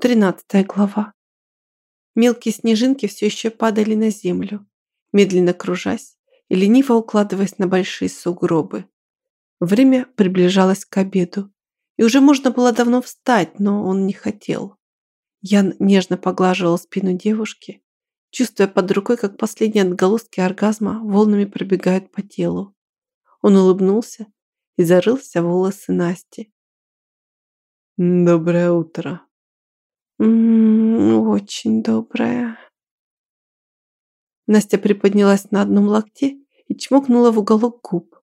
Тринадцатая глава. Мелкие снежинки все еще падали на землю, медленно кружась и лениво укладываясь на большие сугробы. Время приближалось к обеду, и уже можно было давно встать, но он не хотел. Ян нежно поглаживал спину девушки, чувствуя под рукой, как последние отголоски оргазма волнами пробегают по телу. Он улыбнулся и зарылся в волосы Насти. «Доброе утро», Очень добрая. Настя приподнялась на одном локте и чмокнула в уголок губ.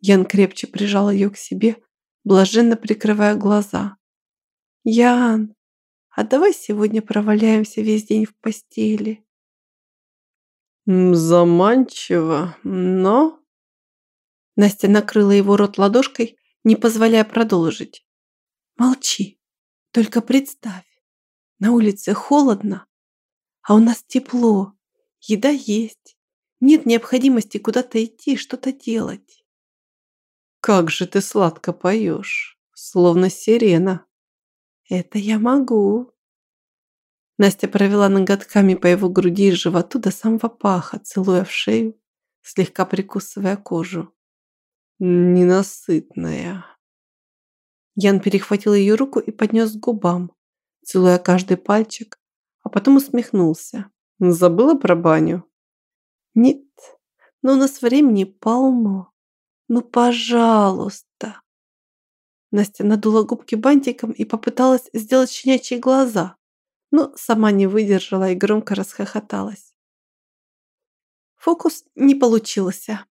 Ян крепче прижал ее к себе, блаженно прикрывая глаза. «Ян, а давай сегодня проваляемся весь день в постели?» «Заманчиво, но...» Настя накрыла его рот ладошкой, не позволяя продолжить. «Молчи, только представь, на улице холодно, а у нас тепло, еда есть. Нет необходимости куда-то идти, что-то делать. Как же ты сладко поешь, словно сирена. Это я могу. Настя провела ноготками по его груди и животу до самого паха, целуя в шею, слегка прикусывая кожу. Ненасытная. Ян перехватил ее руку и поднес к губам, целуя каждый пальчик, а потом усмехнулся. Забыла про баню? Нет, но у нас времени полно. Ну, пожалуйста. Настя надула губки бантиком и попыталась сделать щенячьи глаза, но сама не выдержала и громко расхохоталась. Фокус не получился.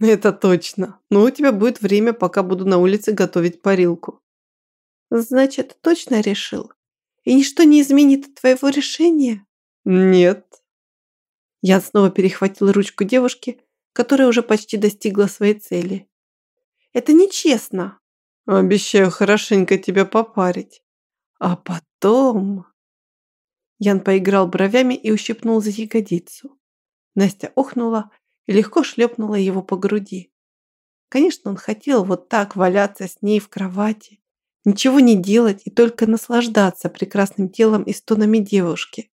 Это точно. Но у тебя будет время, пока буду на улице готовить парилку. Значит, точно решил? И ничто не изменит твоего решения? Нет. Я снова перехватил ручку девушки, которая уже почти достигла своей цели. Это нечестно. Обещаю хорошенько тебя попарить. А потом... Ян поиграл бровями и ущипнул за ягодицу. Настя охнула и легко шлепнула его по груди. Конечно, он хотел вот так валяться с ней в кровати, Ничего не делать и только наслаждаться прекрасным телом и стонами девушки.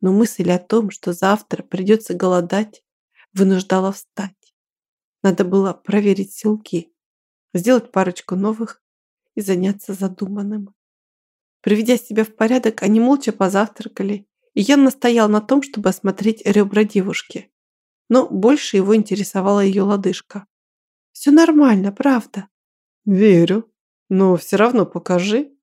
Но мысль о том, что завтра придется голодать, вынуждала встать. Надо было проверить силки, сделать парочку новых и заняться задуманным. Приведя себя в порядок, они молча позавтракали, и я настоял на том, чтобы осмотреть ребра девушки. Но больше его интересовала ее лодыжка. «Все нормально, правда?» «Верю», но все равно покажи.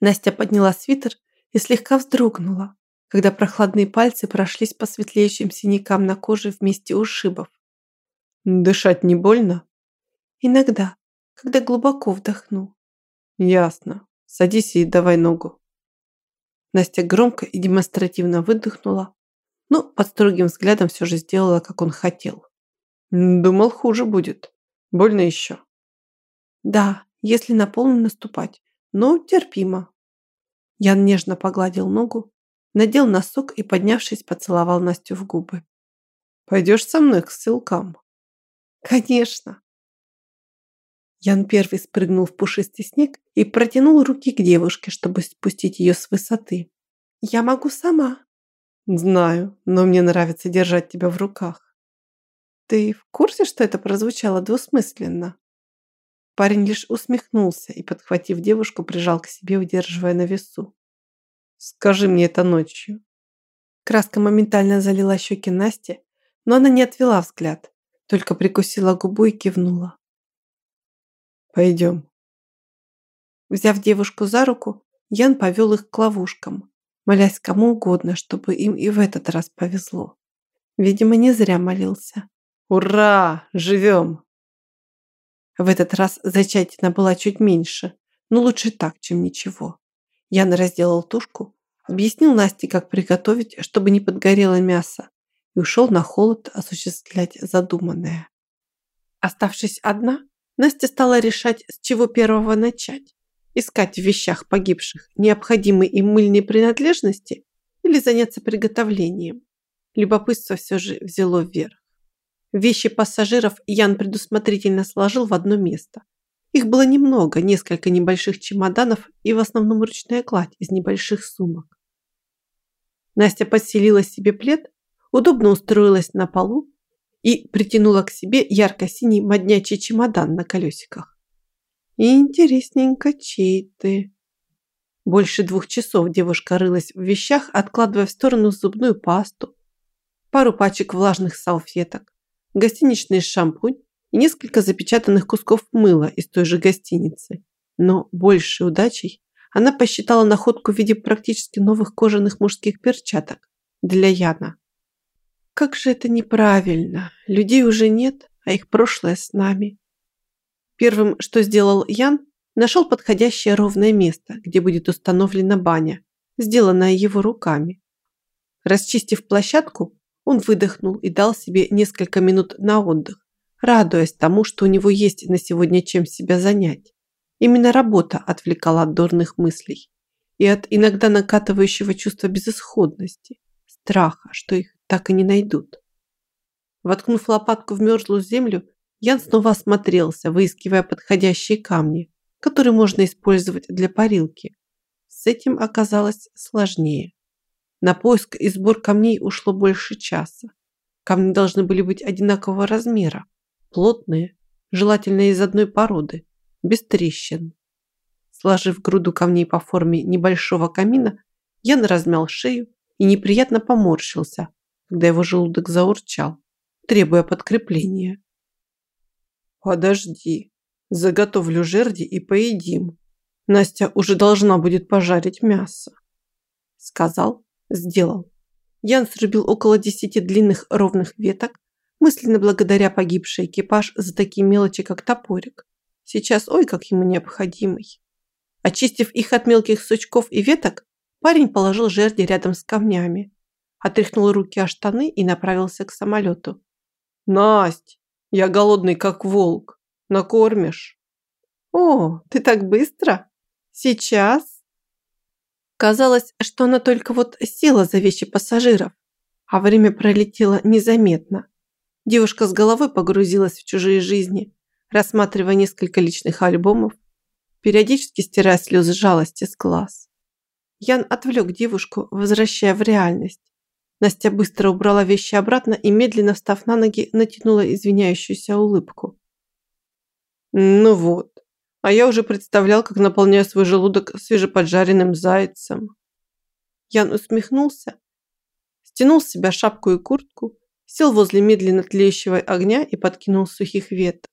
Настя подняла свитер и слегка вздрогнула, когда прохладные пальцы прошлись по светлеющим синякам на коже вместе ушибов. Дышать не больно? Иногда, когда глубоко вдохну. Ясно. Садись и давай ногу. Настя громко и демонстративно выдохнула, но под строгим взглядом все же сделала, как он хотел. Думал, хуже будет. Больно еще. Да, если на полную наступать, но терпимо. Ян нежно погладил ногу, надел носок и, поднявшись, поцеловал Настю в губы. «Пойдешь со мной к ссылкам?» «Конечно!» Ян первый спрыгнул в пушистый снег и протянул руки к девушке, чтобы спустить ее с высоты. «Я могу сама». «Знаю, но мне нравится держать тебя в руках». «Ты в курсе, что это прозвучало двусмысленно?» Парень лишь усмехнулся и, подхватив девушку, прижал к себе, удерживая на весу. «Скажи мне это ночью». Краска моментально залила щеки Насти, но она не отвела взгляд, только прикусила губу и кивнула. «Пойдем». Взяв девушку за руку, Ян повел их к ловушкам, молясь кому угодно, чтобы им и в этот раз повезло. Видимо, не зря молился. «Ура! Живем!» В этот раз зачатина была чуть меньше, но лучше так, чем ничего. Ян разделал тушку, объяснил Насте, как приготовить, чтобы не подгорело мясо, и ушел на холод осуществлять задуманное. Оставшись одна, Настя стала решать, с чего первого начать. Искать в вещах погибших необходимые им мыльные принадлежности или заняться приготовлением. Любопытство все же взяло вверх. Вещи пассажиров Ян предусмотрительно сложил в одно место Их было немного, несколько небольших чемоданов и в основном ручная кладь из небольших сумок. Настя подселила себе плед, удобно устроилась на полу и притянула к себе ярко-синий моднячий чемодан на колесиках. Интересненько, чей ты? Больше двух часов девушка рылась в вещах, откладывая в сторону зубную пасту, пару пачек влажных салфеток, гостиничный шампунь и несколько запечатанных кусков мыла из той же гостиницы. Но большей удачей она посчитала находку в виде практически новых кожаных мужских перчаток для Яна. Как же это неправильно. Людей уже нет, а их прошлое с нами. Первым, что сделал Ян, нашел подходящее ровное место, где будет установлена баня, сделанная его руками. Расчистив площадку, он выдохнул и дал себе несколько минут на отдых, радуясь тому, что у него есть на сегодня чем себя занять. Именно работа отвлекала от дурных мыслей и от иногда накатывающего чувства безысходности, страха, что их так и не найдут. Воткнув лопатку в мерзлую землю, Ян снова осмотрелся, выискивая подходящие камни, которые можно использовать для парилки. С этим оказалось сложнее. На поиск и сбор камней ушло больше часа. Камни должны были быть одинакового размера, плотные, желательно из одной породы, без трещин. Сложив груду камней по форме небольшого камина, Ян размял шею и неприятно поморщился, когда его желудок заурчал, требуя подкрепления. «Подожди, заготовлю жерди и поедим. Настя уже должна будет пожарить мясо», сказал, сделал. Ян срубил около десяти длинных ровных веток, мысленно благодаря погибший экипаж за такие мелочи, как топорик. Сейчас ой, как ему необходимый. Очистив их от мелких сучков и веток, парень положил жерди рядом с камнями, отряхнул руки о штаны и направился к самолету. «Насть, я голодный, как волк. Накормишь?» «О, ты так быстро? Сейчас?» Казалось, что она только вот села за вещи пассажиров, а время пролетело незаметно. Девушка с головой погрузилась в чужие жизни, рассматривая несколько личных альбомов, периодически стирая слезы жалости с глаз. Ян отвлек девушку, возвращая в реальность. Настя быстро убрала вещи обратно и, медленно встав на ноги, натянула извиняющуюся улыбку. «Ну вот, а я уже представлял, как наполняю свой желудок свежеподжаренным зайцем». Ян усмехнулся, стянул с себя шапку и куртку, сел возле медленно тлеющего огня и подкинул сухих веток.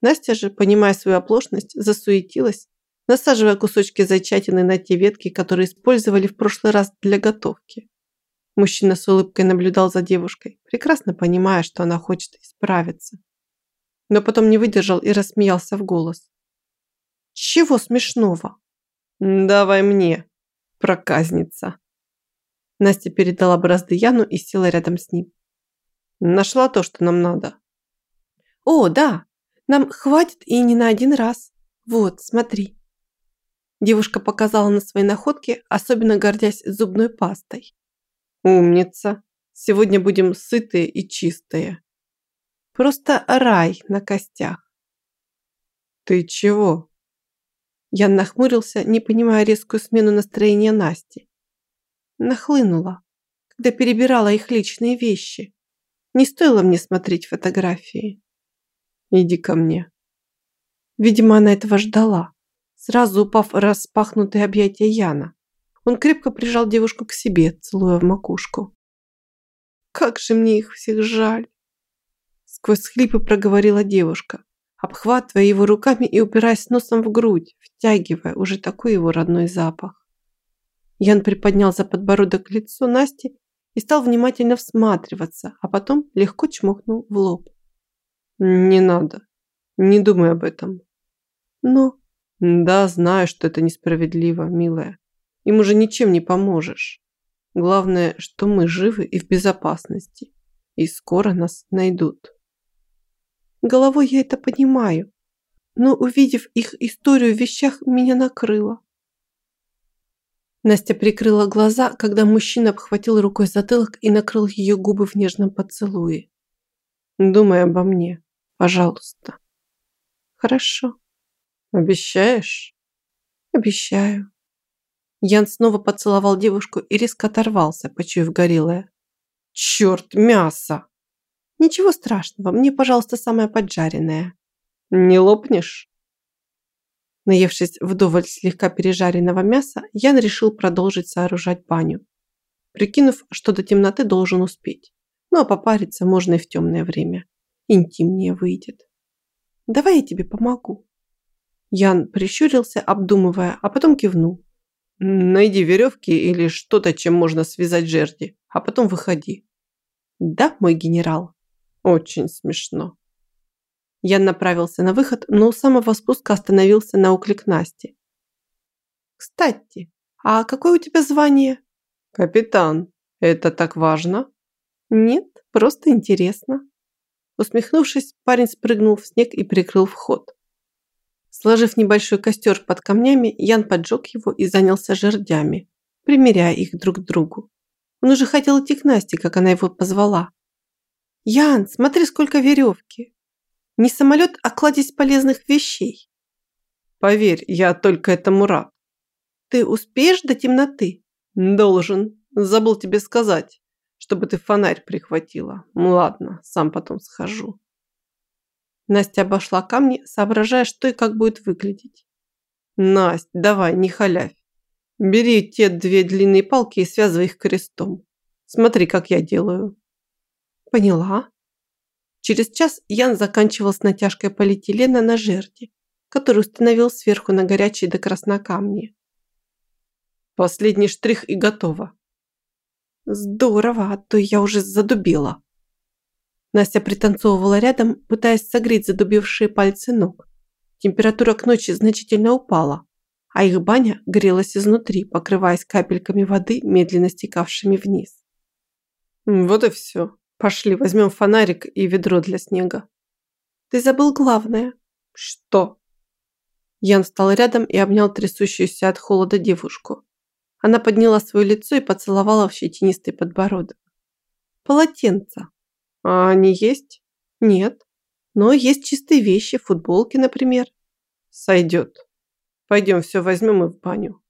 Настя же, понимая свою оплошность, засуетилась, насаживая кусочки зайчатины на те ветки, которые использовали в прошлый раз для готовки. Мужчина с улыбкой наблюдал за девушкой, прекрасно понимая, что она хочет исправиться. Но потом не выдержал и рассмеялся в голос. «Чего смешного?» «Давай мне, проказница!» Настя передала бразды Яну и села рядом с ним. «Нашла то, что нам надо». «О, да, нам хватит и не на один раз. Вот, смотри». Девушка показала на свои находки, особенно гордясь зубной пастой. «Умница. Сегодня будем сытые и чистые». Просто рай на костях. «Ты чего?» Я нахмурился, не понимая резкую смену настроения Насти. Нахлынула, когда перебирала их личные вещи. Не стоило мне смотреть фотографии. Иди ко мне. Видимо, она этого ждала. Сразу упав в распахнутые объятия Яна, он крепко прижал девушку к себе, целуя в макушку. «Как же мне их всех жаль!» Сквозь хлипы проговорила девушка, обхватывая его руками и упираясь носом в грудь, втягивая уже такой его родной запах. Ян приподнял за подбородок лицо Насти и стал внимательно всматриваться, а потом легко чмокнул в лоб. Не надо. Не думай об этом. Но... Да, знаю, что это несправедливо, милая. Им уже ничем не поможешь. Главное, что мы живы и в безопасности. И скоро нас найдут. Головой я это понимаю. Но увидев их историю в вещах, меня накрыло. Настя прикрыла глаза, когда мужчина обхватил рукой затылок и накрыл ее губы в нежном поцелуе. Думай обо мне. Пожалуйста. Хорошо. Обещаешь? Обещаю. Ян снова поцеловал девушку и резко оторвался, почуяв горелое. Черт, мясо! Ничего страшного, мне, пожалуйста, самое поджаренное. Не лопнешь? Наевшись вдоволь слегка пережаренного мяса, Ян решил продолжить сооружать баню, прикинув, что до темноты должен успеть. Ну а попариться можно и в темное время. Интимнее выйдет. Давай я тебе помогу. Ян прищурился, обдумывая, а потом кивнул. Найди веревки или что-то, чем можно связать жерди, а потом выходи. Да, мой генерал. Очень смешно. Ян направился на выход, но у самого спуска остановился на уклик Насти. «Кстати, а какое у тебя звание?» «Капитан. Это так важно?» «Нет, просто интересно». Усмехнувшись, парень спрыгнул в снег и прикрыл вход. Сложив небольшой костер под камнями, Ян поджег его и занялся жердями, примеряя их друг к другу. Он уже хотел идти к Насте, как она его позвала. «Ян, смотри, сколько веревки! Не самолет, а кладезь полезных вещей. Поверь, я только этому рад. Ты успеешь до темноты? Должен. Забыл тебе сказать, чтобы ты фонарь прихватила. Ну ладно, сам потом схожу. Настя обошла камни, соображая, что и как будет выглядеть. Настя, давай, не халявь. Бери те две длинные палки и связывай их крестом. Смотри, как я делаю. Поняла. Через час Ян заканчивал с натяжкой полиэтилена на жерди, который установил сверху на горячие до красна камни. Последний штрих и готово. Здорово, а то я уже задубила. Настя пританцовывала рядом, пытаясь согреть задубившие пальцы ног. Температура к ночи значительно упала, а их баня грелась изнутри, покрываясь капельками воды, медленно стекавшими вниз. Вот и все. Пошли, возьмем фонарик и ведро для снега. Ты забыл главное. Что? Ян встал рядом и обнял трясущуюся от холода девушку. Она подняла свое лицо и поцеловала в щетинистый подбородок. Полотенца. А они есть? Нет. Но есть чистые вещи, футболки, например. Сойдет. Пойдем все возьмем и в баню.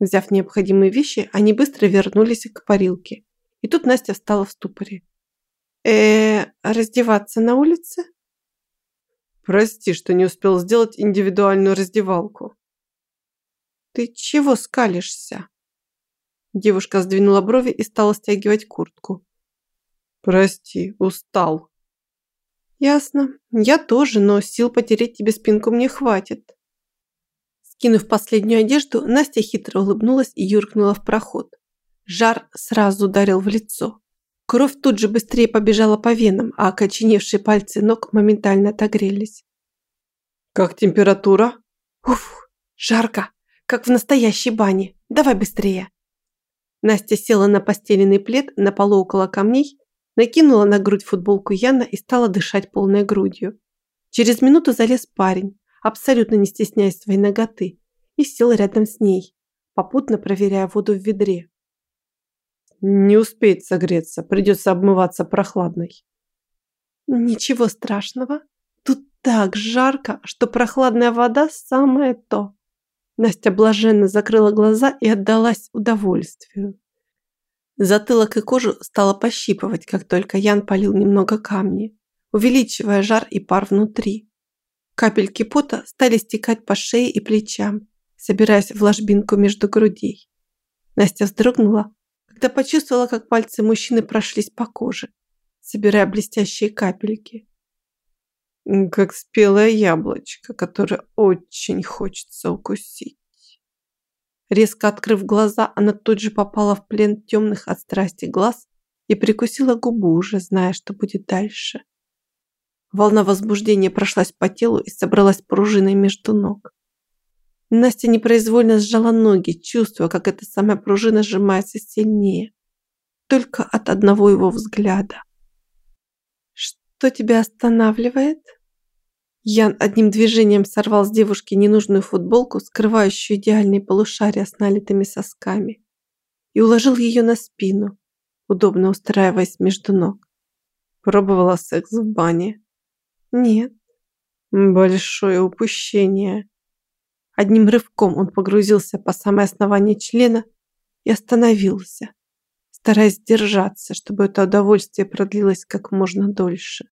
Взяв необходимые вещи, они быстро вернулись к парилке. И тут Настя встала в ступоре э раздеваться на улице? Прости, что не успел сделать индивидуальную раздевалку. Ты чего скалишься? Девушка сдвинула брови и стала стягивать куртку. Прости, устал. Ясно. Я тоже, но сил потереть тебе спинку мне хватит. Скинув последнюю одежду, Настя хитро улыбнулась и юркнула в проход. Жар сразу ударил в лицо. Кровь тут же быстрее побежала по венам, а окоченевшие пальцы ног моментально отогрелись. «Как температура?» «Уф, жарко, как в настоящей бане. Давай быстрее». Настя села на постеленный плед на полу около камней, накинула на грудь футболку Яна и стала дышать полной грудью. Через минуту залез парень, абсолютно не стесняясь своей ноготы, и сел рядом с ней, попутно проверяя воду в ведре. Не успеет согреться, придется обмываться прохладной. Ничего страшного. Тут так жарко, что прохладная вода самое то. Настя блаженно закрыла глаза и отдалась удовольствию. Затылок и кожу стало пощипывать, как только Ян полил немного камни, увеличивая жар и пар внутри. Капельки пота стали стекать по шее и плечам, собираясь в ложбинку между грудей. Настя вздрогнула, когда почувствовала, как пальцы мужчины прошлись по коже, собирая блестящие капельки. Как спелое яблочко, которое очень хочется укусить. Резко открыв глаза, она тут же попала в плен темных от страсти глаз и прикусила губу, уже зная, что будет дальше. Волна возбуждения прошлась по телу и собралась пружиной между ног. Настя непроизвольно сжала ноги, чувствуя, как эта самая пружина сжимается сильнее. Только от одного его взгляда. «Что тебя останавливает?» Ян одним движением сорвал с девушки ненужную футболку, скрывающую идеальные полушария с налитыми сосками, и уложил ее на спину, удобно устраиваясь между ног. Пробовала секс в бане? Нет. Большое упущение. Одним рывком он погрузился по самое основание члена и остановился, стараясь держаться, чтобы это удовольствие продлилось как можно дольше.